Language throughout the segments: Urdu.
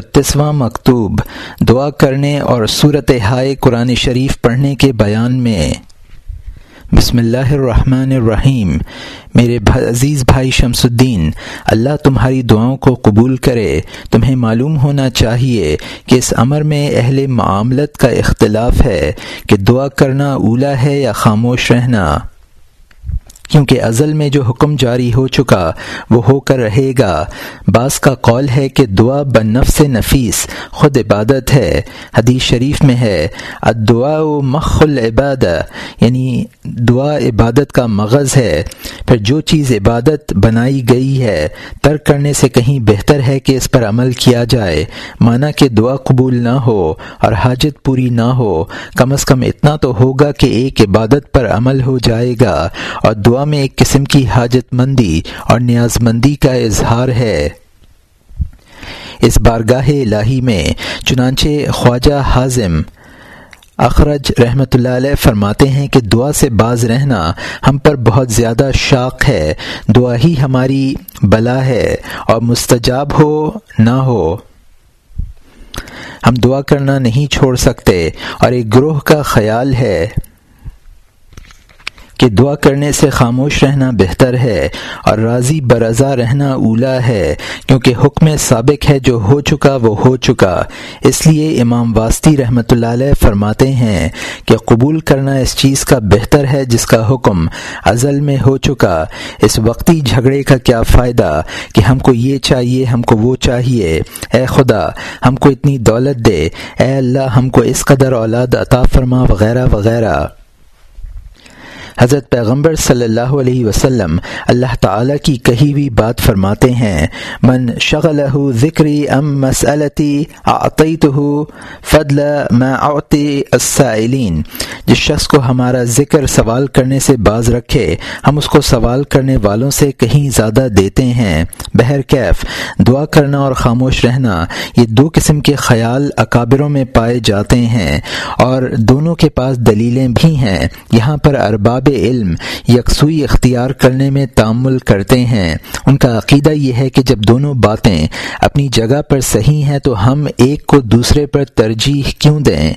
چھتیسواں مکتوب، دعا کرنے اور صورت ہائے قرآن شریف پڑھنے کے بیان میں۔ بسم اللہ الرحمن الرحیم۔ میرے عزیز بھائی شمس الدین، اللہ تمہاری دعاؤں کو قبول کرے۔ تمہیں معلوم ہونا چاہیے کہ اس امر میں اہل معاملت کا اختلاف ہے کہ دعا کرنا اولا ہے یا خاموش رہنا۔ کیونکہ ازل میں جو حکم جاری ہو چکا وہ ہو کر رہے گا۔ بعض کا قول ہے کہ دعا بن نفس نفیس خود عبادت ہے۔ حدیث شریف میں ہے۔ ادعا و مخ العباد یعنی دعا عبادت کا مغز ہے۔ پھر جو چیز عبادت بنائی گئی ہے، ترک کرنے سے کہیں بہتر ہے کہ اس پر عمل کیا جائے۔ مانا کہ دعا قبول نہ ہو اور حاجت پوری نہ ہو، کم از کم اتنا تو ہوگا کہ ایک عبادت پر عمل ہو جائے گا۔ اور دعا میں ایک قسم کی حاجت مندی اور نیاز مندی کا اظہار ہے۔ اس بارگاہ الہی میں چنانچہ خواجہ حازم اخرج رحمۃ اللہ علیہ فرماتے ہیں کہ دعا سے باز رہنا ہم پر بہت زیادہ شاق ہے۔ دعا ہی ہماری بلا ہے اور مستجاب ہو نہ ہو۔ ہم دعا کرنا نہیں چھوڑ سکتے اور ایک گروہ کا خیال ہے۔ کہ دعا کرنے سے خاموش رہنا بہتر ہے اور راضی برضا رہنا اولا ہے، کیونکہ حکم سابق ہے جو ہو چکا وہ ہو چکا۔ اس لیے امام واسطی رحمۃ اللہ علیہ فرماتے ہیں کہ قبول کرنا اس چیز کا بہتر ہے جس کا حکم ازل میں ہو چکا۔ اس وقتی جھگڑے کا کیا فائدہ کہ ہم کو یہ چاہیے، ہم کو وہ چاہیے۔ اے خدا، ہم کو اتنی دولت دے۔ اے اللہ، ہم کو اس قدر اولاد عطا فرما، وغیرہ وغیرہ۔ حضرت پیغمبر صلی اللہ علیہ وسلم اللہ تعالیٰ کی کہی ہوئی بات فرماتے ہیں، من شغل ذکری ام مسلتی عطیت فضل میں السائلین۔ جس شخص کو ہمارا ذکر سوال کرنے سے باز رکھے، ہم اس کو سوال کرنے والوں سے کہیں زیادہ دیتے ہیں۔ بہر کیف، دعا کرنا اور خاموش رہنا، یہ دو قسم کے خیال اکابروں میں پائے جاتے ہیں اور دونوں کے پاس دلیلیں بھی ہیں۔ یہاں پر ارباب علم یکسوئی اختیار کرنے میں تعمل کرتے ہیں۔ ان کا عقیدہ یہ ہے کہ جب دونوں باتیں اپنی جگہ پر صحیح ہیں تو ہم ایک کو دوسرے پر ترجیح کیوں دیں؟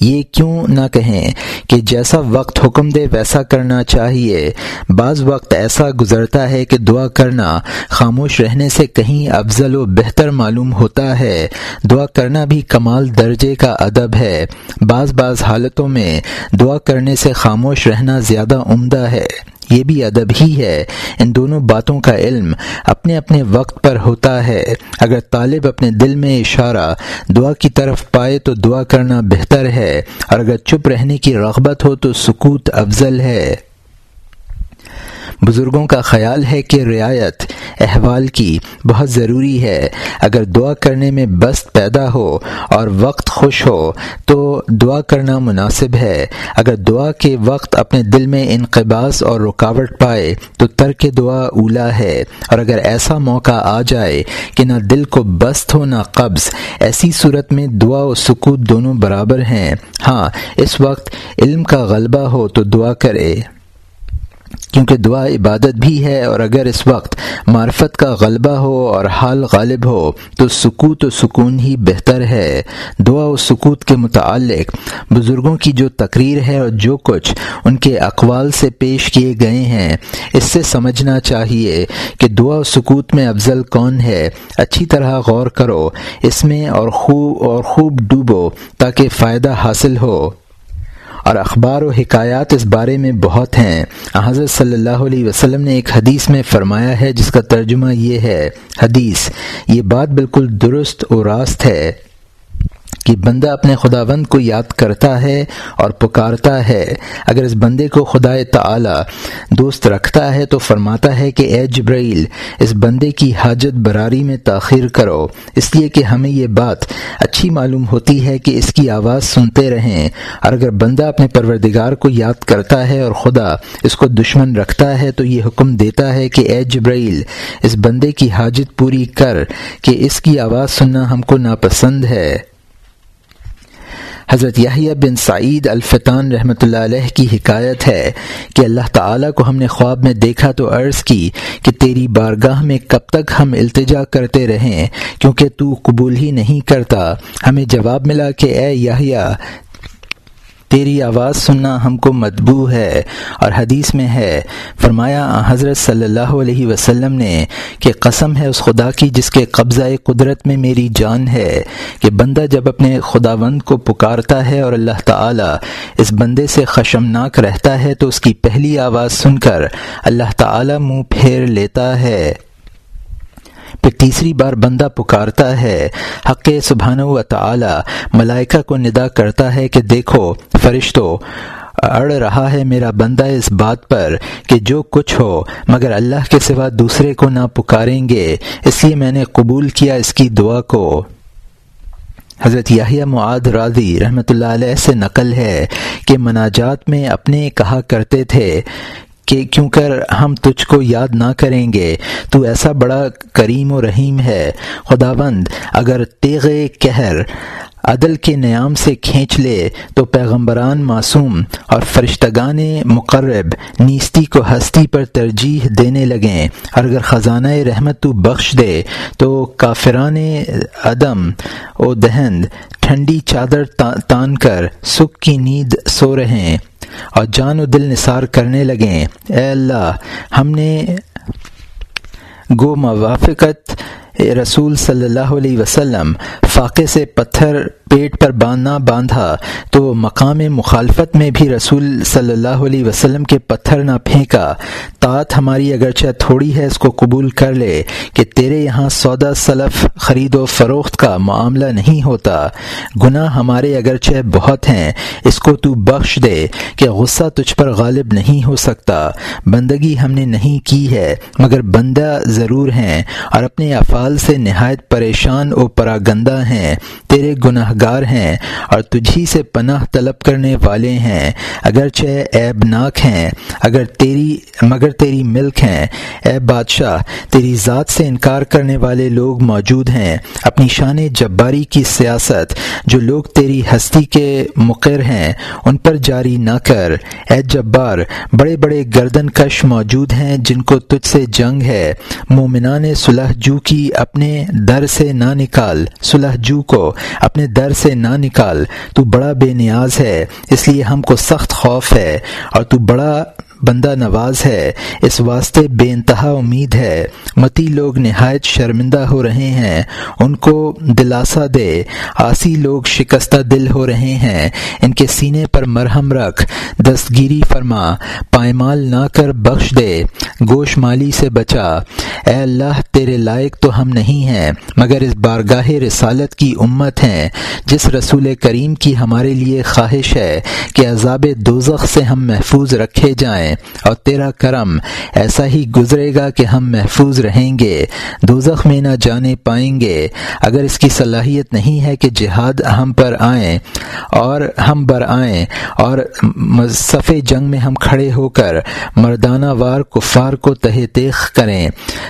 یہ کیوں نہ کہیں کہ جیسا وقت حکم دے ویسا کرنا چاہیے۔ بعض وقت ایسا گزرتا ہے کہ دعا کرنا خاموش رہنے سے کہیں افضل و بہتر معلوم ہوتا ہے۔ دعا کرنا بھی کمال درجے کا ادب ہے۔ بعض بعض حالتوں میں دعا کرنے سے خاموش رہنا زیادہ عمدہ ہے۔ یہ بھی ادب ہی ہے۔ ان دونوں باتوں کا علم اپنے اپنے وقت پر ہوتا ہے۔ اگر طالب اپنے دل میں اشارہ دعا کی طرف پائے تو دعا کرنا بہتر ہے۔ اور اگر چپ رہنے کی رغبت ہو تو سکوت افضل ہے۔ بزرگوں کا خیال ہے کہ رعایت، احوال کی بہت ضروری ہے۔ اگر دعا کرنے میں بست پیدا ہو اور وقت خوش ہو، تو دعا کرنا مناسب ہے۔ اگر دعا کے وقت اپنے دل میں انقباس اور رکاوٹ پائے، تو ترک دعا اولا ہے۔ اور اگر ایسا موقع آ جائے کہ نہ دل کو بست ہو نہ قبض، ایسی صورت میں دعا و سکوت دونوں برابر ہیں۔ ہاں اس وقت علم کا غلبہ ہو تو دعا کرے۔ کیونکہ دعا عبادت بھی ہے اور اگر اس وقت معرفت کا غلبہ ہو اور حال غالب ہو، تو سکوت و سکون ہی بہتر ہے۔ دعا و سکوت کے متعلق بزرگوں کی جو تقریر ہے اور جو کچھ ان کے اقوال سے پیش کیے گئے ہیں، اس سے سمجھنا چاہیے کہ دعا و سکوت میں افضل کون ہے۔ اچھی طرح غور کرو، اس میں اور خوب اور خوب ڈوبو تاکہ فائدہ حاصل ہو۔ اور اخبار و حکایات اس بارے میں بہت ہیں۔ حضرت صلی اللہ علیہ وسلم نے ایک حدیث میں فرمایا ہے جس کا ترجمہ یہ ہے، حدیث، یہ بات بالکل درست و راست ہے۔ کہ بندہ اپنے خداوند کو یاد کرتا ہے اور پکارتا ہے۔ اگر اس بندے کو خدا تعالی دوست رکھتا ہے تو فرماتا ہے کہ اے جبرائیل، اس بندے کی حاجت براری میں تاخیر کرو۔ اس لیے کہ ہمیں یہ بات اچھی معلوم ہوتی ہے کہ اس کی آواز سنتے رہیں۔ اور اگر بندہ اپنے پروردگار کو یاد کرتا ہے اور خدا اس کو دشمن رکھتا ہے تو یہ حکم دیتا ہے کہ اے جبرائیل، اس بندے کی حاجت پوری کر کہ اس کی آواز سننا ہم کو ناپسند ہے۔ حضرت یحییٰ بن سعید الفتان رحمۃ اللہ علیہ کی حکایت ہے کہ اللہ تعالیٰ کو ہم نے خواب میں دیکھا تو عرض کی کہ تیری بارگاہ میں کب تک ہم التجا کرتے رہیں کیونکہ تو قبول ہی نہیں کرتا۔ ہمیں جواب ملا کہ اے یحییٰ تیری آواز سننا ہم کو مدبو ہے۔ اور حدیث میں ہے، فرمایا، حضرت صلی اللہ علیہ وسلم نے کہ قسم ہے اس خدا کی جس کے قبضہ قدرت میں میری جان ہے کہ بندہ جب اپنے خداوند کو پکارتا ہے اور اللہ تعالی اس بندے سے خشمناک رہتا ہے تو اس کی پہلی آواز سن کر اللہ تعالی منہ پھیر لیتا ہے۔ پھر تیسری بار بندہ پکارتا ہے۔ حق سبحانہ و تعالی ملائکہ کو ندا کرتا ہے کہ دیکھو، فرشتو، اڑ رہا ہے میرا بندہ اس بات پر کہ جو کچھ ہو، مگر اللہ کے سوا دوسرے کو نہ پکاریں گے۔ اس لیے میں نے قبول کیا اس کی دعا کو۔ حضرت یاہیا معاد راضی رحمۃ اللہ علیہ سے نقل ہے کہ مناجات میں اپنے کہا کرتے تھے کہ کیوں کر ہم تجھ کو یاد نہ کریں گے؟ تو ایسا بڑا کریم و رحیم ہے۔ خداوند، اگر تیغ کہر عدل کے نیام سے کھینچ لے تو پیغمبران معصوم اور فرشتگان مقرب نیستی کو ہستی پر ترجیح دینے لگیں۔ اور اگر خزانہ رحمت تو بخش دے تو کافران عدم و دہند ٹھنڈی چادر تان کر سکھ کی نیند سو رہیں اور جان و دل نثار کرنے لگیں۔ اے اللہ، ہم نے گو موافقت رسول صلی اللہ علیہ وسلم فاقے سے پتھر پیٹ پر باندھنا باندھا تو مقام مخالفت میں بھی رسول صلی اللہ علیہ وسلم کے پتھر نہ پھینکا۔ طاعت ہماری اگرچہ تھوڑی ہے، اس کو قبول کر لے کہ تیرے یہاں سودا سلف، خرید و فروخت کا معاملہ نہیں ہوتا۔ گناہ ہمارے اگرچہ بہت ہیں، اس کو تو بخش دے کہ غصہ تجھ پر غالب نہیں ہو سکتا۔ بندگی ہم نے نہیں کی ہے، مگر بندہ ضرور ہیں اور اپنے افعال سے نہایت پریشان و پراگندہ ہیں۔ تیرے گناہ گار ہیں اور تجھی سے پناہ طلب کرنے والے ہیں۔ اگرچہ عیب ناک ہیں، اگر تیری، مگر تیری ملک ہیں۔ اے بادشاہ، تیری ذات سے انکار کرنے والے لوگ موجود ہیں۔ اپنی شان جباری کی سیاست، جو لوگ تیری ہستی کے مقر ہیں، ان پر جاری نہ کر۔ اے جبار، بڑے بڑے گردن کش موجود ہیں، جن کو تجھ سے جنگ ہے۔ مومنان صلح جو کی اپنے در سے نہ نکال، صلح جو کو اپنے در سے نہ نکال، تو بڑا بے نیاز ہے، اس لیے ہم کو سخت خوف ہے، اور تو بڑا بندہ نواز ہے۔ اس واسطے بے انتہا امید ہے۔ متی لوگ نہایت شرمندہ ہو رہے ہیں۔ ان کو دلاسا دے۔ آسی لوگ شکستہ دل ہو رہے ہیں۔ ان کے سینے پر مرہم رکھ۔ دستگیری فرما۔ پائمال نہ کر بخش دے۔ گوش مالی سے بچا۔ اے اللہ، تیرے لائق تو ہم نہیں ہیں، مگر اس بارگاہ رسالت کی امت ہیں۔ جس رسول کریم کی ہمارے لیے خواہش ہے کہ عذاب دوزخ سے ہم محفوظ رکھے جائیں۔ اور تیرا کرم ایسا ہی گزرے گا کہ ہم محفوظ رہیں گے، دوزخ میں نہ جانے پائیں گے۔ اگر اس کی صلاحیت نہیں ہے کہ جہاد ہم پر آئیں اور ہم بر آئیں اور صف جنگ میں ہم کھڑے ہو کر مردانہ وار کفار کو تہ تیخ کریں،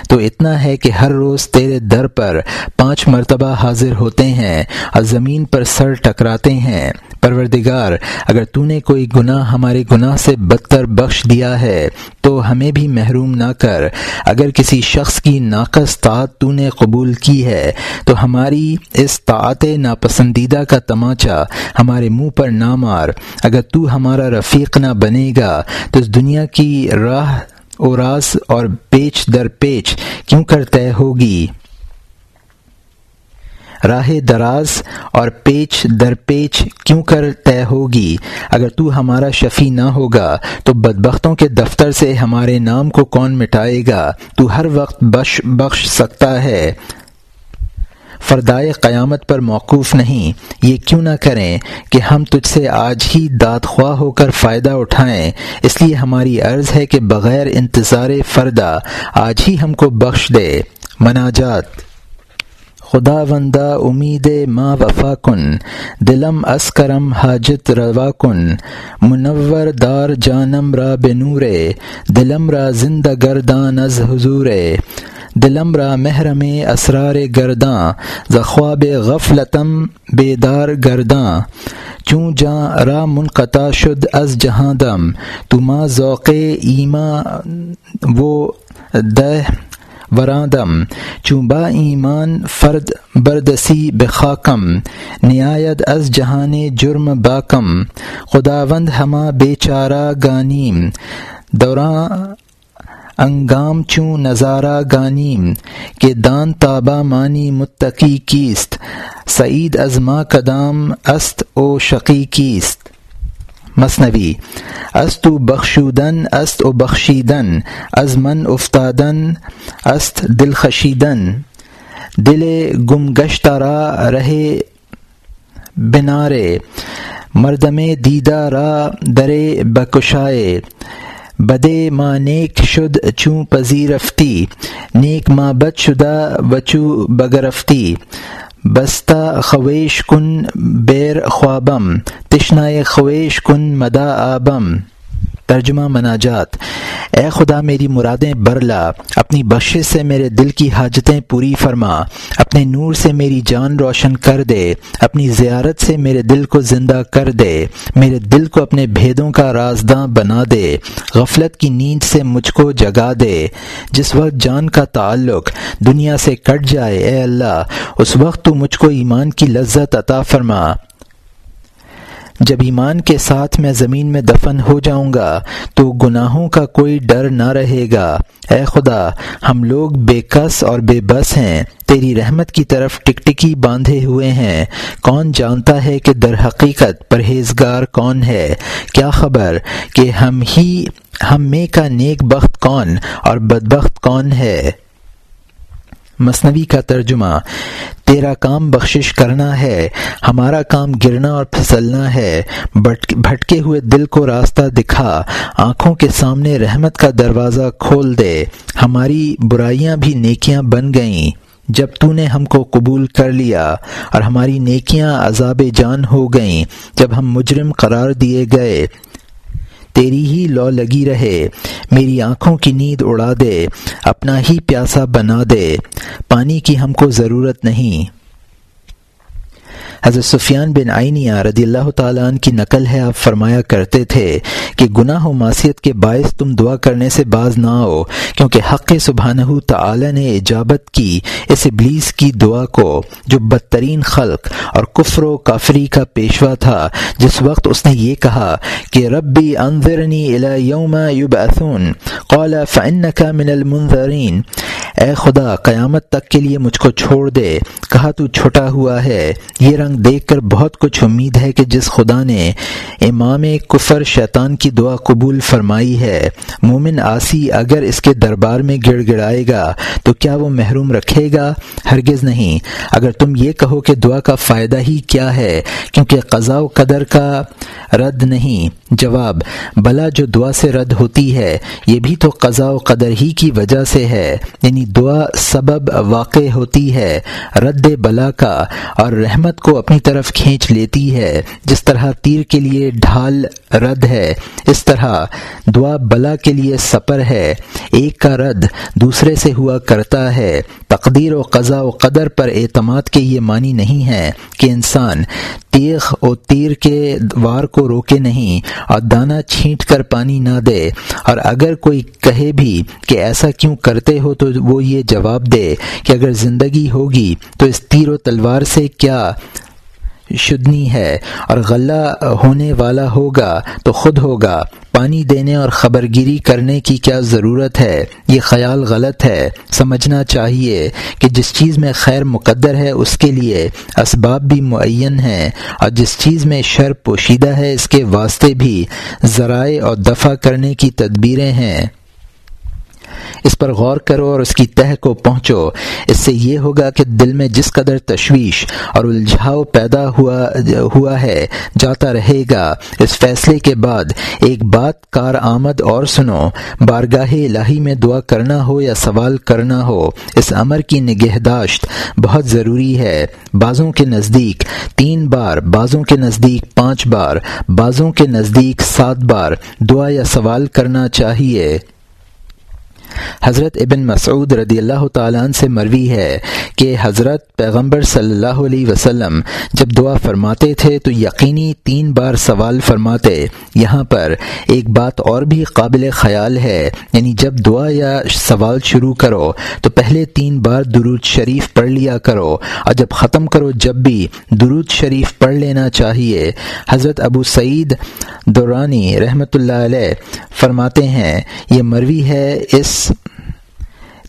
تو اتنا ہے کہ ہر روز تیرے در پر پانچ مرتبہ حاضر ہوتے ہیں اور زمین پر سر ٹکراتے ہیں۔ پروردگار، اگر تو نے کوئی گناہ ہمارے گناہ سے بدتر بخش دیا ہے، تو ہمیں بھی محروم نہ کر۔ اگر کسی شخص کی ناقص طاعت تو نے قبول کی ہے، تو ہماری اس طاعت ناپسندیدہ کا تماچا ہمارے منہ پر نہ مار۔ اگر تو ہمارا رفیق نہ بنے گا، تو اس دنیا کی راہ اوراس اور پیچ در پیچ کیوں کر طے ہوگی؟ راہ دراز اور پیچ در پیچ کیوں کر طے ہوگی؟ اگر تو ہمارا شفیع نہ ہوگا، تو بدبختوں کے دفتر سے ہمارے نام کو کون مٹائے گا؟ تو ہر وقت بخش بخش سکتا ہے۔ فردائے قیامت پر موقوف نہیں۔ یہ کیوں نہ کریں کہ ہم تجھ سے آج ہی داد خواہ ہو کر فائدہ اٹھائیں۔ اس لیے ہماری عرض ہے کہ بغیر انتظار فردا، آج ہی ہم کو بخش دے۔ مناجات۔ خدا وندہ امید ما وفا کن، دلم اسکرم حاجت روا کن. منور دار جانم را بنورے دلم را زندہ گردان از حضور. دلم را محرم اسرار گرداں زخواب غفلتم بیدار گرداں چوں جاں را منقطع شد از جہاں دم تما ذوق ایما وہ دہ ورادم چوبا ایمان فرد بردسی بخاکم نیایت از جہان جرم باکم. خداوند ہما بے چارہ گانیم دوراں انگام چوں نظارہ گانیم. کہ دان تابہ مانی متقی کیست؟ سعید از ما قدام است او شقی کیست؟ مصنوی. است و بخشودن، است و بخشیدن از من افتادن، است دل خشیدن. دل گم را رہے بنارے مردم دیدہ را درے بکشائے بدے ما نیک شد چوں پذیرفتی. نیک ما بد شدہ وچو بگرفتی. بستہ خویش کن بیر خوابم تشنائے خویش کن مدا آبم ترجمہ مناجات۔ اے خدا، میری مرادیں برلا۔ اپنی بخش سے میرے دل کی حاجتیں پوری فرما۔ اپنے نور سے میری جان روشن کر دے۔ اپنی زیارت سے میرے دل کو زندہ کر دے۔ میرے دل کو اپنے بھیدوں کا رازداں بنا دے۔ غفلت کی نیند سے مجھ کو جگا دے۔ جس وقت جان کا تعلق دنیا سے کٹ جائے، اے اللہ، اس وقت تو مجھ کو ایمان کی لذت عطا فرما۔ جب ایمان کے ساتھ میں زمین میں دفن ہو جاؤں گا، تو گناہوں کا کوئی ڈر نہ رہے گا۔ اے خدا، ہم لوگ بے کس اور بے بس ہیں، تیری رحمت کی طرف ٹک ٹکی باندھے ہوئے ہیں۔ کون جانتا ہے کہ در حقیقت پرہیزگار کون ہے؟ کیا خبر کہ ہم ہی، ہم میں کا نیک بخت کون اور بدبخت کون ہے؟ مصنوعی کا ترجمہ، تیرا کام بخشش کرنا ہے، ہمارا کام گرنا اور پھسلنا ہے بھٹکے ہوئے دل کو راستہ دکھا، آنکھوں کے سامنے رحمت کا دروازہ کھول دے، ہماری برائیاں بھی نیکیاں بن گئیں، جب تو نے ہم کو قبول کر لیا اور ہماری نیکیاں عذاب جان ہو گئیں، جب ہم مجرم قرار دیے گئے تیری ہی لو لگی رہے۔ میری آنکھوں کی نیند اڑا دے، اپنا ہی پیاسا بنا دے۔ پانی کی ہم کو ضرورت نہیں۔ حضرت سفیان بن آئینیہ رضی اللہ تعالیٰ عنہ کی نقل ہے، آپ فرمایا کرتے تھے کہ گناہ و معصیت کے باعث تم دعا کرنے سے باز نہ ہو، کیونکہ حق سبحانہ تعالی نے اجابت کی اس ابلیس کی دعا کو، جو بدترین خلق اور کفر و کافری کا پیشوا تھا۔ جس وقت اس نے یہ کہا کہ ربی انذرنی الى یوم یبعثون، قال فانک من المنذرین۔ اے خدا، قیامت تک کے لیے مجھ کو چھوڑ دے، کہا تو چھوٹا ہوا ہے، یہ رنگ دیکھ کر بہت کچھ امید ہے کہ جس خدا نے امام کفر شیطان کی دعا قبول فرمائی ہے، مومن آسی اگر اس کے دربار میں گڑ گڑائے گا تو کیا وہ محروم رکھے گا؟ ہرگز نہیں۔ اگر تم یہ کہو کہ دعا کا فائدہ ہی کیا ہے، کیونکہ قضاء و قدر کا رد نہیں۔ جواب، بلا جو دعا سے رد ہوتی ہے، یہ بھی تو قضاء و قدر ہی کی وجہ سے ہے یعنی دعا سبب واقع ہوتی ہے، رد بلا کا، اور رحمت کو اپنی طرف کھینچ لیتی ہے، جس طرح تیر کے لیے ڈھال رد ہے، اس طرح دعا بلا کے لیے سپر ہے، ایک کا رد دوسرے سے ہوا کرتا ہے، تقدیر و قضاء و قدر پر اعتماد کے یہ معنی نہیں ہے کہ انسان تیغ و تیر کے وار کو روکے نہیں، اور دانہ چھینٹ کر پانی نہ دے۔ اور اگر کوئی کہے بھی کہ ایسا کیوں کرتے ہو تو وہ یہ جواب دے کہ اگر زندگی ہوگی تو اس تیر و تلوار سے کیا شدنی ہے اور غلہ ہونے والا ہوگا تو خود ہوگا۔ پانی دینے اور خبرگیری کرنے کی کیا ضرورت ہے؟ یہ خیال غلط ہے۔ سمجھنا چاہیے کہ جس چیز میں خیر مقدر ہے اس کے لیے اسباب بھی معین ہیں اور جس چیز میں شر پوشیدہ ہے اس کے واسطے بھی ذرائع اور دفع کرنے کی تدبیریں ہیں۔ اس پر غور کرو اور اس کی تہ کو پہنچو۔ اس سے یہ ہوگا کہ دل میں جس قدر تشویش اور الجھاؤ پیدا ہوا ہوا ہے، جاتا رہے گا۔ اس فیصلے کے بعد ایک بات کار آمد اور سنو۔ بارگاہ الہی میں دعا کرنا ہو یا سوال کرنا ہو، اس امر کی نگہداشت بہت ضروری ہے۔ بعضوں کے نزدیک تین بار بعضوں کے نزدیک پانچ بار بعضوں کے نزدیک سات بار دعا یا سوال کرنا چاہیے۔ حضرت ابن مسعود رضی اللہ تعالیٰ عنہ سے مروی ہے کہ حضرت پیغمبر صلی اللہ علیہ وسلم جب دعا فرماتے تھے تو یقینی تین بار سوال فرماتے، یہاں پر ایک بات اور بھی قابل خیال ہے یعنی جب دعا یا سوال شروع کرو تو پہلے تین بار درود شریف پڑھ لیا کرو، اور جب ختم کرو جب بھی درود شریف پڑھ لینا چاہیے۔ حضرت ابو سعید دورانی رحمۃ اللہ علیہ فرماتے ہیں، یہ مروی ہے اس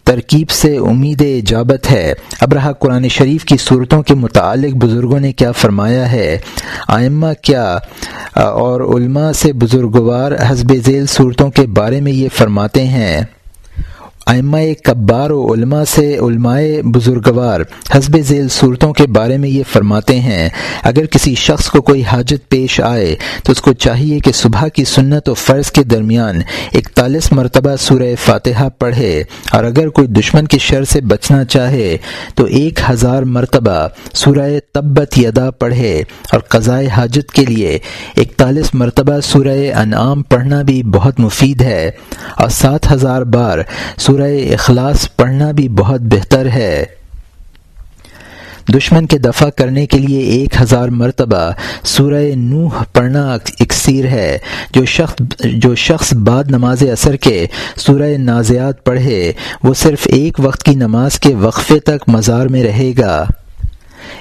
ترکیب سے امید اجابت ہے۔ اب رہا قرآن شریف کی صورتوں کے متعلق بزرگوں نے کیا فرمایا ہے؟ آئمہ کیا؟ اور علماء سے بزرگوار حسب ذیل صورتوں کے بارے میں یہ فرماتے ہیں۔ ائمہ کبار و علماء سے علماء بزرگوار حسب ذیل صورتوں کے بارے میں یہ فرماتے ہیں، اگر کسی شخص کو کوئی حاجت پیش آئے تو اس کو چاہیے کہ صبح کی سنت و فرض کے درمیان اکتالیس مرتبہ سورہ فاتحہ پڑھے، اور اگر کوئی دشمن کی شر سے بچنا چاہے تو ایک ہزار مرتبہ سورہ تبت یدا پڑھے، اور قضائے حاجت کے لیے اکتالیس مرتبہ سورہ انعام پڑھنا بھی بہت مفید ہے، اور سات ہزار بار سورہ اخلاص پڑھنا بھی بہت بہتر ہے۔ دشمن کے دفع کرنے کے لیے ایک ہزار مرتبہ سورہ نوح پڑھنا اکثیر ہے۔ جو شخص جو شخص بعد نماز اثر کے سورہ نازیات پڑھے، وہ صرف ایک وقت کی نماز کے وقفے تک مزار میں رہے گا۔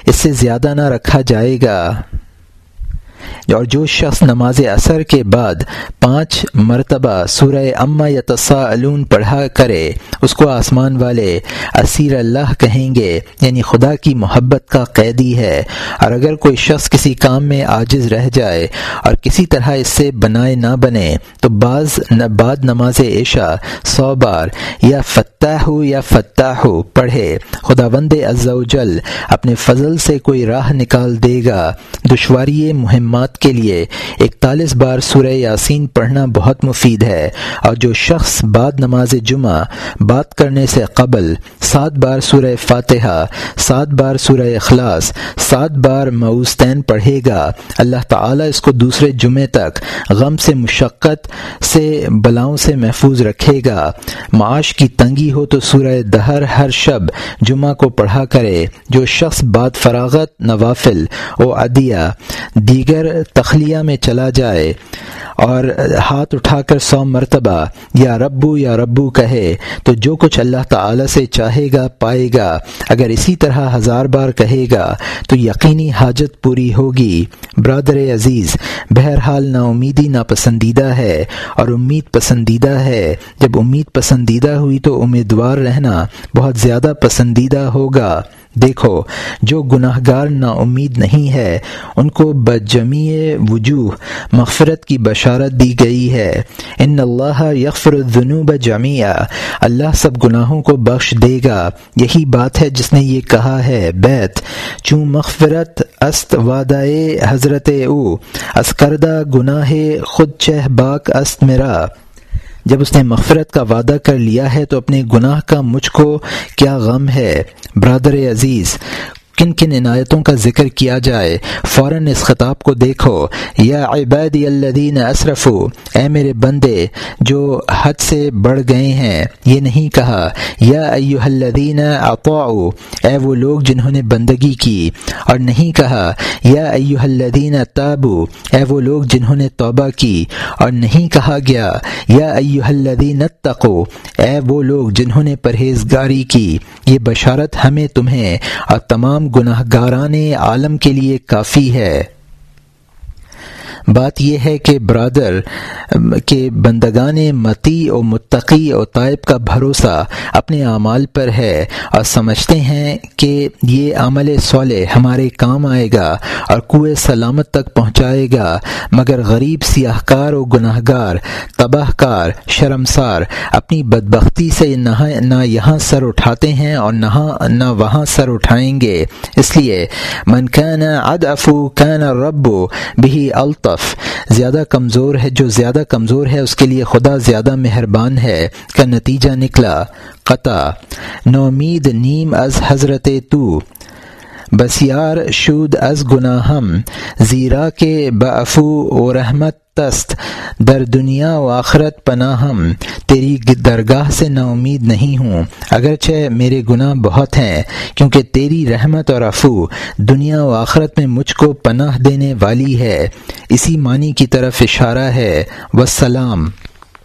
اس سے زیادہ نہ رکھا جائے گا۔ اور جو شخص نماز اثر کے بعد پانچ مرتبہ سورہ اما یا علون پڑھا کرے، اس کو آسمان والے اسیر اللہ کہیں گے یعنی خدا کی محبت کا قیدی ہے۔ اور اگر کوئی شخص کسی کام میں عاجز رہ جائے اور کسی طرح اس سے بنائے نہ بنے، تو بعض بعد نماز عشاء سو بار یا فتح ہو یا فتح ہو پڑھے۔ خدا وند جل اپنے فضل سے کوئی راہ نکال دے گا۔ دشواری مہمات کے لیے اکتالیس بار سورہ یاسین پڑھنا بہت مفید ہے اور جو شخص بعد نماز جمعہ بات کرنے سے قبل سات بار سورہ فاتحہ، سات بار سورہ اخلاص، سات بار معوستین پڑھے گا، اللہ تعالیٰ اس کو دوسرے جمعے تک غم سے مشقت سے، بلاؤں سے محفوظ رکھے گا۔ معاش کی تنگی ہو تو سورہ دہر ہر شب جمعہ کو پڑھا کرے۔ جو شخص بعد فراغت، نوافل و عدیہ، دیگر تخلیہ میں چلا جائے اور ہاتھ اٹھا کر سو مرتبہ، یا ربو یا ربو کہے، تو جو کچھ اللہ تعالی سے چاہے گا پائے گا۔ اگر اسی طرح ہزار بار کہے گا، تو یقینی حاجت پوری ہوگی۔ برادر عزیز، بہرحال نا امیدی ناپسندیدہ ہے، اور امید پسندیدہ ہے۔ جب امید پسندیدہ ہوئی تو امیدوار رہنا بہت زیادہ پسندیدہ ہوگا۔ دیکھو، جو گناہ گار نا امید نہیں ہے، ان کو بجمی وجوہ، مغفرت کی بشارت دی گئی ہے۔ ان اللہ یغفر الذنوب جميعا اللہ سب گناہوں کو بخش دے گا۔ یہی بات ہے جس نے یہ کہا ہے۔ بیت، چوں مغفرت است وادائے حضرت او اسکردہ گناہ خود چہ باک است میرا۔ جب اس نے مغفرت کا وعدہ کر لیا ہے تو اپنے گناہ کا مجھ کو کیا غم ہے؟ برادر عزیز کن کن عنایتوں کا ذکر کیا جائے؟ فوراً اس خطاب کو دیکھو۔ یا عبادی الدین اصرف اے میرے بندے، جو حد سے بڑھ گئے ہیں۔ یہ نہیں کہا، یا ایو الدین اطاؤ اے وہ لوگ جنہوں نے بندگی کی۔ اور نہیں کہا، یا ایو الدین تابو، اے وہ لوگ جنہوں نے توبہ کی۔ اور نہیں کہا گیا، یا ایو الدین تقو اے وہ لوگ جنہوں نے پرہیزگاری کی۔ یہ بشارت ہمیں تمہیں اور تمام گناہ گاران عالم کے لیے کافی ہے۔ بات یہ ہے کہ برادر کے بندگان متی و متقی و طائب کا بھروسہ اپنے اعمال پر ہے اور سمجھتے ہیں کہ یہ عمل صالح ہمارے کام آئے گا اور کوئے سلامت تک پہنچائے گا، مگر غریب سیاہ کار و گناہ گار تباہ کار شرمسار اپنی بدبختی سے نہ یہاں سر اٹھاتے ہیں اور نہ وہاں سر اٹھائیں گے۔ اس لیے، من کین اد افو کین ربو بھی الط زیادہ کمزور ہے، جو زیادہ کمزور ہے، اس کے لیے خدا زیادہ مہربان ہے۔ کا نتیجہ نکلا۔ قطع۔ نومید نیم از حضرت تو۔ بسیار شود از گناہم، زیرا کے بافو و رحمت تست، در دنیا و آخرت پناہم، تیری درگاہ سے نا امید نہیں ہوں، اگرچہ میرے گناہ بہت ہیں، کیونکہ تیری رحمت اور افو دنیا و آخرت میں مجھ کو پناہ دینے والی ہے، اسی معنی کی طرف اشارہ ہے، وسلام۔